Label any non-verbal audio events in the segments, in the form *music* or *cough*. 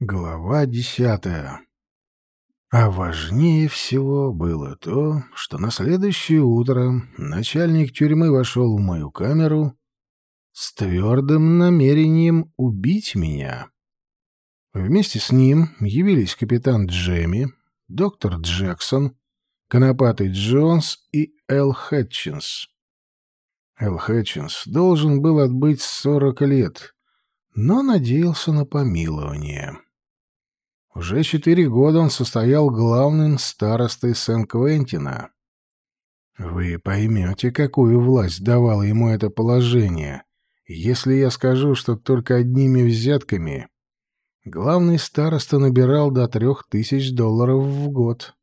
Глава десятая. А важнее всего было то, что на следующее утро начальник тюрьмы вошел в мою камеру с твердым намерением убить меня. Вместе с ним явились капитан Джемми, доктор Джексон, Конопатый Джонс и Эл Хэтчинс. Эл Хэтчинс должен был отбыть сорок лет, но надеялся на помилование. Уже четыре года он состоял главным старостой Сен-Квентина. Вы поймете, какую власть давало ему это положение, если я скажу, что только одними взятками главный староста набирал до трех тысяч долларов в год.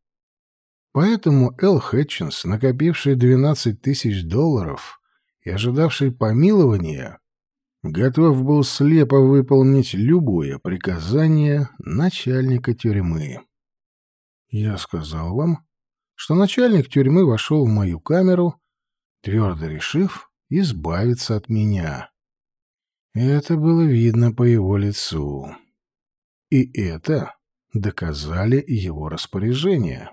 Поэтому Эл Хэтчинс, накопивший двенадцать тысяч долларов и ожидавший помилования, готов был слепо выполнить любое приказание начальника тюрьмы. Я сказал вам, что начальник тюрьмы вошел в мою камеру, твердо решив избавиться от меня. Это было видно по его лицу. И это доказали его распоряжения.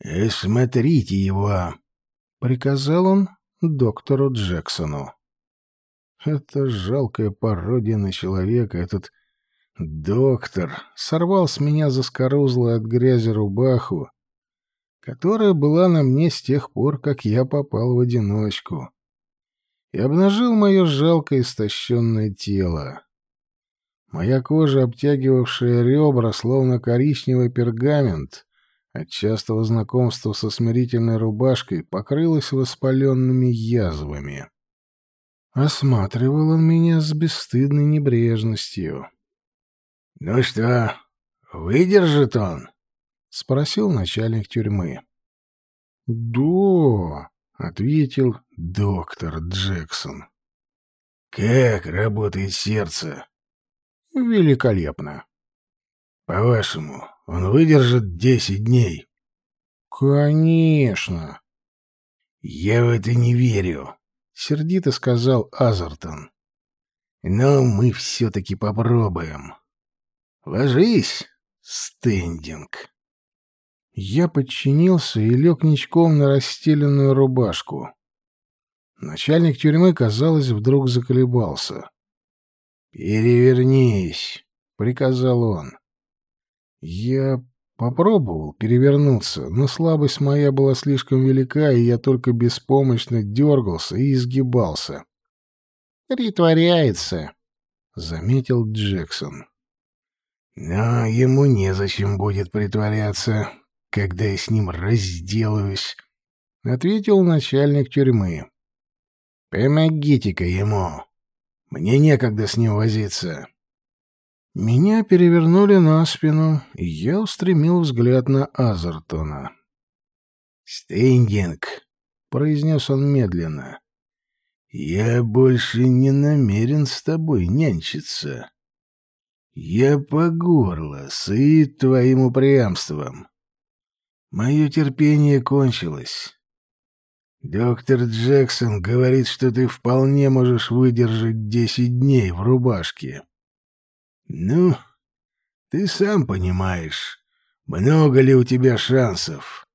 «Э, «Смотрите его!» — приказал он доктору Джексону. Это жалкая пародия на человека, этот доктор, сорвал с меня заскорузлую от грязи рубаху, которая была на мне с тех пор, как я попал в одиночку, и обнажил мое жалкое истощенное тело. Моя кожа, обтягивавшая ребра, словно коричневый пергамент, от частого знакомства со смирительной рубашкой покрылась воспаленными язвами. Осматривал он меня с бесстыдной небрежностью. — Ну что, выдержит он? — спросил начальник тюрьмы. — Да, — ответил доктор Джексон. — Как работает сердце? — Великолепно. — По-вашему, он выдержит десять дней? — Конечно. — Я в это не верю, — сердито сказал Азертон. «Но мы все-таки попробуем. Ложись, стендинг». Я подчинился и лег ничком на расстеленную рубашку. Начальник тюрьмы, казалось, вдруг заколебался. «Перевернись», — приказал он. Я Попробовал перевернуться, но слабость моя была слишком велика, и я только беспомощно дергался и изгибался. «Притворяется», — заметил Джексон. «Но ему незачем будет притворяться, когда я с ним разделаюсь», — ответил начальник тюрьмы. «Помогите-ка ему. Мне некогда с ним возиться». Меня перевернули на спину, и я устремил взгляд на Азертона. «Стендинг», — произнес он медленно, — «я больше не намерен с тобой нянчиться. Я по горло сыт твоим упрямством. Мое терпение кончилось». Доктор Джексон говорит, что ты вполне можешь выдержать десять дней в рубашке. «Ну, ты сам понимаешь, много ли у тебя шансов.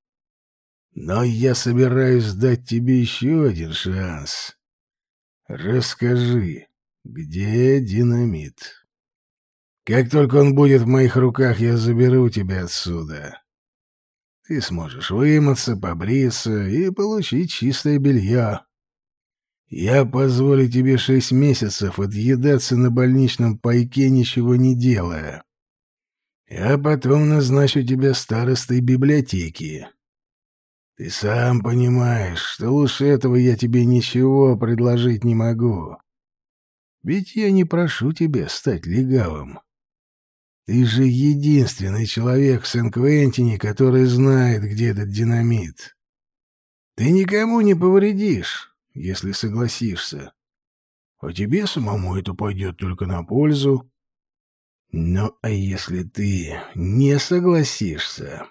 Но я собираюсь дать тебе еще один шанс. Расскажи, где динамит? Как только он будет в моих руках, я заберу тебя отсюда. Ты сможешь вымыться, побриться и получить чистое белье. Я позволю тебе шесть месяцев отъедаться на больничном пайке, ничего не делая. А потом назначу тебя старостой библиотеки. Ты сам понимаешь, что лучше этого я тебе ничего предложить не могу. Ведь я не прошу тебя стать легавым. Ты же единственный человек в Сен-Квентине, который знает, где этот динамит. Ты никому не повредишь, если согласишься. А тебе самому это пойдет только на пользу. Ну, а если ты не согласишься...»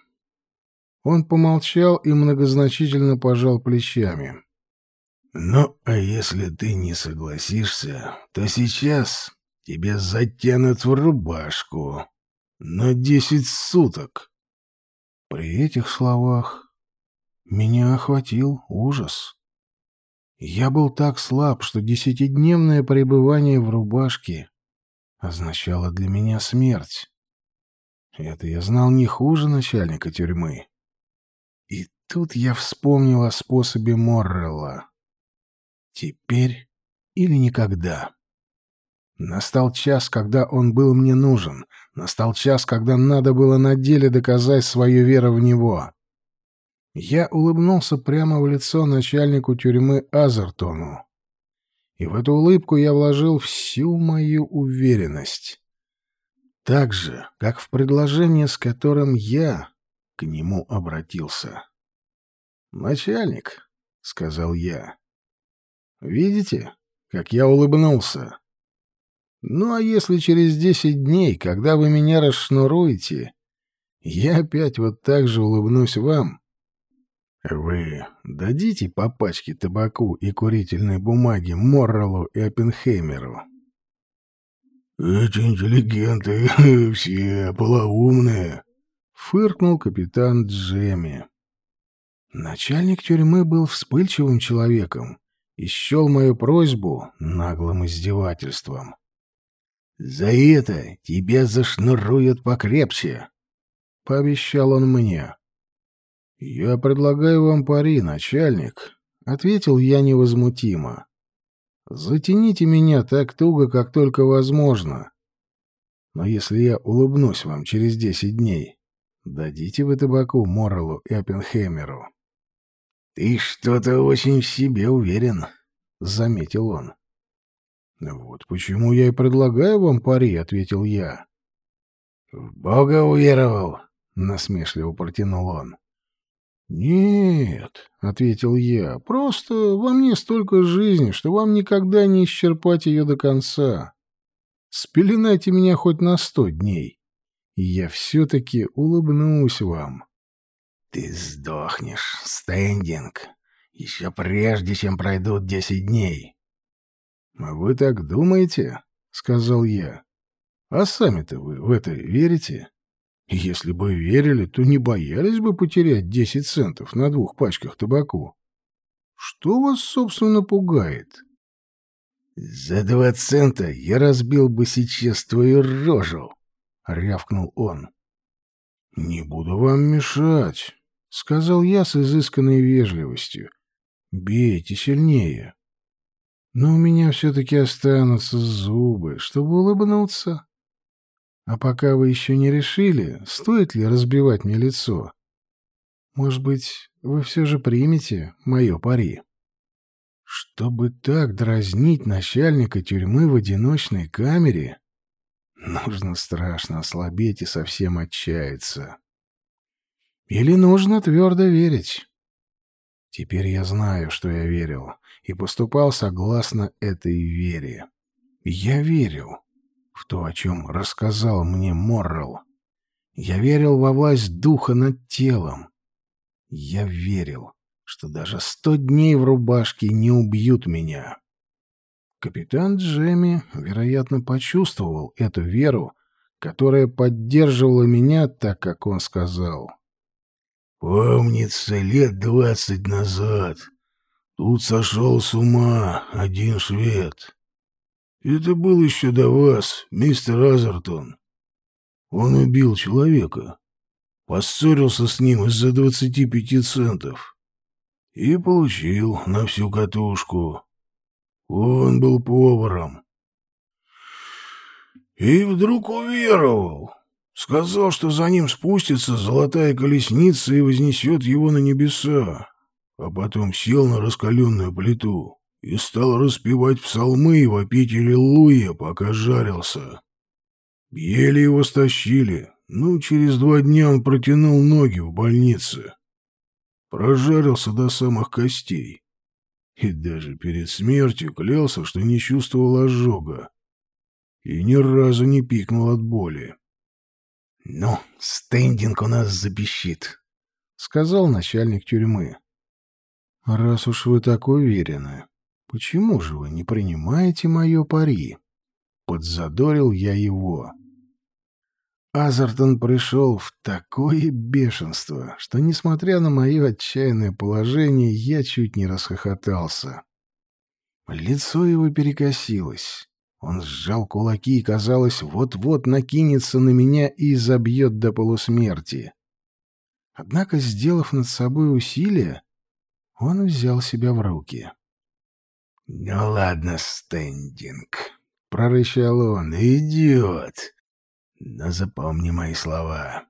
Он помолчал и многозначительно пожал плечами. «Ну, а если ты не согласишься, то сейчас тебе затянут в рубашку, На десять суток. При этих словах меня охватил ужас. Я был так слаб, что десятидневное пребывание в рубашке означало для меня смерть. Это я знал не хуже начальника тюрьмы. И тут я вспомнил о способе Моррелла. Теперь или никогда. Настал час, когда он был мне нужен. Настал час, когда надо было на деле доказать свою веру в него. Я улыбнулся прямо в лицо начальнику тюрьмы Азертону. И в эту улыбку я вложил всю мою уверенность. Так же, как в предложение, с которым я к нему обратился. «Начальник», — сказал я, — «видите, как я улыбнулся? Ну, а если через десять дней, когда вы меня расшнуруете, я опять вот так же улыбнусь вам, вы дадите по пачке табаку и курительной бумаги Моррелу и Оппенхеймеру?» «Эти интеллигенты *laughs* все полоумные», — фыркнул капитан Джемми. Начальник тюрьмы был вспыльчивым человеком и счел мою просьбу наглым издевательством. «За это тебя зашнуруют покрепче», — пообещал он мне. «Я предлагаю вам пари, начальник», — ответил я невозмутимо. Затяните меня так туго, как только возможно. Но если я улыбнусь вам через десять дней, дадите вы табаку Моррелу и Оппенхеймеру. — Ты что-то очень в себе уверен, — заметил он. — Вот почему я и предлагаю вам пари, — ответил я. — В Бога уверовал, — насмешливо протянул он. «Нет», — ответил я, — «просто во мне столько жизни, что вам никогда не исчерпать ее до конца. Спеленайте меня хоть на сто дней, и я все-таки улыбнусь вам». «Ты сдохнешь, стендинг, еще прежде, чем пройдут десять дней». «А вы так думаете?» — сказал я. «А сами-то вы в это верите?» Если бы верили, то не боялись бы потерять десять центов на двух пачках табаку. Что вас, собственно, пугает? «За два цента я разбил бы сейчас твою рожу», — рявкнул он. «Не буду вам мешать», — сказал я с изысканной вежливостью. «Бейте сильнее. Но у меня все-таки останутся зубы, чтобы улыбнуться». А пока вы еще не решили, стоит ли разбивать мне лицо, может быть, вы все же примете мое пари? Чтобы так дразнить начальника тюрьмы в одиночной камере, нужно страшно ослабеть и совсем отчаяться. Или нужно твердо верить. Теперь я знаю, что я верил, и поступал согласно этой вере. Я верил в то, о чем рассказал мне Моррелл. Я верил во власть духа над телом. Я верил, что даже сто дней в рубашке не убьют меня. Капитан Джемми, вероятно, почувствовал эту веру, которая поддерживала меня так, как он сказал. «Помнится, лет двадцать назад тут сошел с ума один швед. Это был еще до вас, мистер Азертон. Он убил человека. Поссорился с ним из-за двадцати пяти центов. И получил на всю катушку. Он был поваром. И вдруг уверовал. Сказал, что за ним спустится золотая колесница и вознесет его на небеса. А потом сел на раскаленную плиту и стал распевать псалмы и вопить Аллилуйя, пока жарился. Еле его стащили, ну, через два дня он протянул ноги в больнице. Прожарился до самых костей. И даже перед смертью клялся, что не чувствовал ожога. И ни разу не пикнул от боли. — Ну, стендинг у нас запищит, — сказал начальник тюрьмы. — Раз уж вы так уверены, «Почему же вы не принимаете мое пари?» Подзадорил я его. Азертон пришел в такое бешенство, что, несмотря на мое отчаянное положение, я чуть не расхохотался. Лицо его перекосилось. Он сжал кулаки и, казалось, вот-вот накинется на меня и забьет до полусмерти. Однако, сделав над собой усилие, он взял себя в руки. «Ну ладно, стендинг», — прорычал он, — «идет. Но запомни мои слова.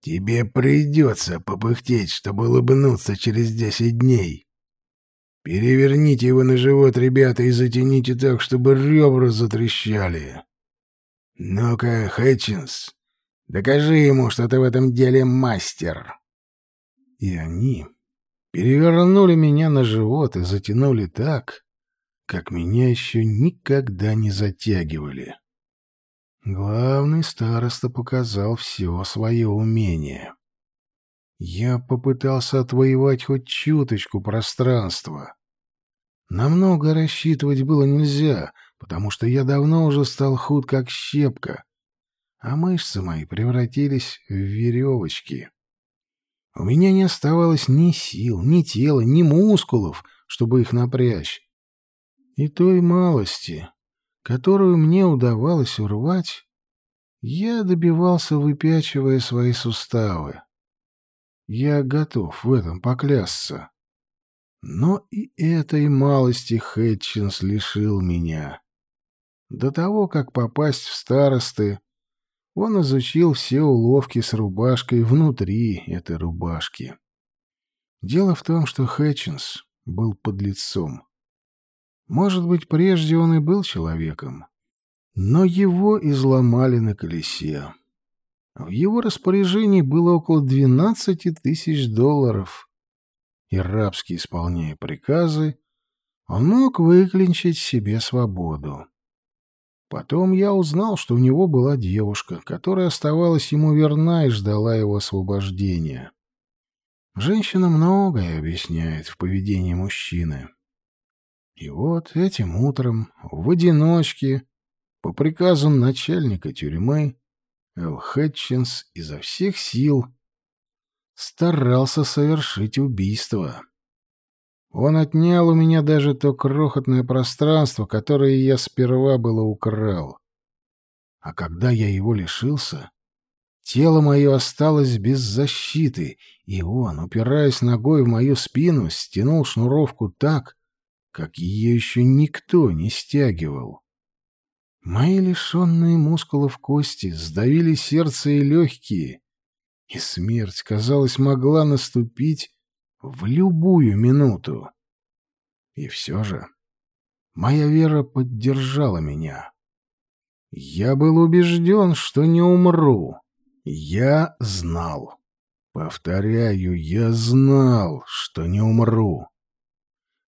Тебе придется попыхтеть, чтобы улыбнуться через десять дней. Переверните его на живот, ребята, и затяните так, чтобы ребра затрещали. Ну-ка, Хэтчинс, докажи ему, что ты в этом деле мастер. И они перевернули меня на живот и затянули так, как меня еще никогда не затягивали. Главный староста показал все свое умение. Я попытался отвоевать хоть чуточку пространства. Намного рассчитывать было нельзя, потому что я давно уже стал худ как щепка, а мышцы мои превратились в веревочки. У меня не оставалось ни сил, ни тела, ни мускулов, чтобы их напрячь. И той малости, которую мне удавалось урвать, я добивался, выпячивая свои суставы. Я готов в этом поклясться. Но и этой малости Хэтчинс лишил меня. До того, как попасть в старосты, он изучил все уловки с рубашкой внутри этой рубашки. Дело в том, что Хэтчинс был подлецом. Может быть, прежде он и был человеком, но его изломали на колесе. В его распоряжении было около двенадцати тысяч долларов, и рабски исполняя приказы, он мог выклинчить себе свободу. Потом я узнал, что у него была девушка, которая оставалась ему верна и ждала его освобождения. Женщина многое объясняет в поведении мужчины. И вот этим утром, в одиночке, по приказу начальника тюрьмы, Эл Хэтчинс изо всех сил старался совершить убийство. Он отнял у меня даже то крохотное пространство, которое я сперва было украл. А когда я его лишился, тело мое осталось без защиты, и он, упираясь ногой в мою спину, стянул шнуровку так, как ее еще никто не стягивал. Мои лишенные мускулов кости сдавили сердце и легкие, и смерть, казалось, могла наступить в любую минуту. И все же моя вера поддержала меня. Я был убежден, что не умру. Я знал. Повторяю, я знал, что не умру.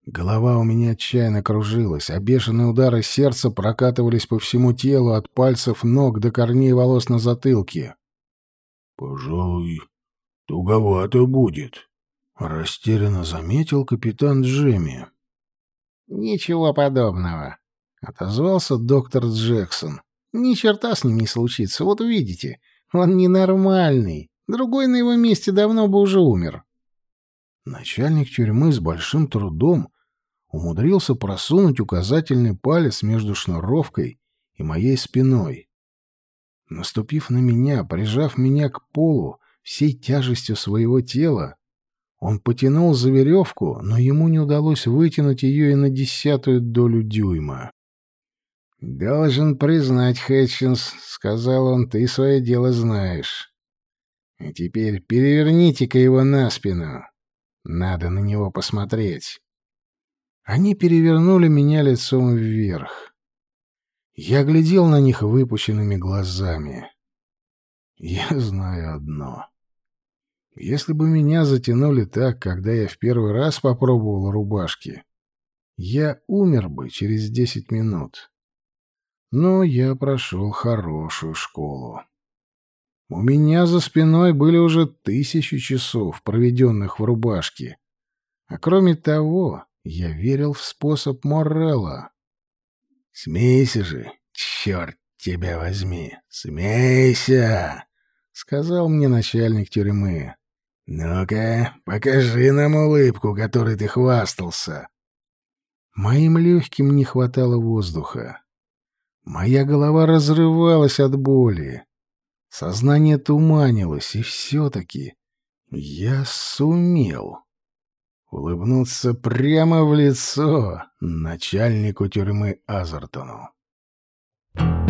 Голова у меня отчаянно кружилась, а бешеные удары сердца прокатывались по всему телу, от пальцев ног до корней волос на затылке. «Пожалуй, туговато будет», — растерянно заметил капитан Джемми. «Ничего подобного», — отозвался доктор Джексон. «Ни черта с ним не случится, вот увидите. Он ненормальный. Другой на его месте давно бы уже умер». Начальник тюрьмы с большим трудом умудрился просунуть указательный палец между шнуровкой и моей спиной. Наступив на меня, прижав меня к полу всей тяжестью своего тела, он потянул за веревку, но ему не удалось вытянуть ее и на десятую долю дюйма. «Должен признать, Хэтчинс», — сказал он, — «ты свое дело знаешь. А теперь переверните-ка его на спину. Надо на него посмотреть». Они перевернули меня лицом вверх. Я глядел на них выпущенными глазами. Я знаю одно. Если бы меня затянули так, когда я в первый раз попробовал рубашки, я умер бы через десять минут. Но я прошел хорошую школу. У меня за спиной были уже тысячи часов, проведенных в рубашке. А кроме того, я верил в способ Моррелла. Смейся же, черт тебя возьми, смейся!» — сказал мне начальник тюрьмы. «Ну-ка, покажи нам улыбку, которой ты хвастался». Моим легким не хватало воздуха. Моя голова разрывалась от боли. Сознание туманилось, и все-таки я сумел улыбнуться прямо в лицо начальнику тюрьмы Азертону. Thank you.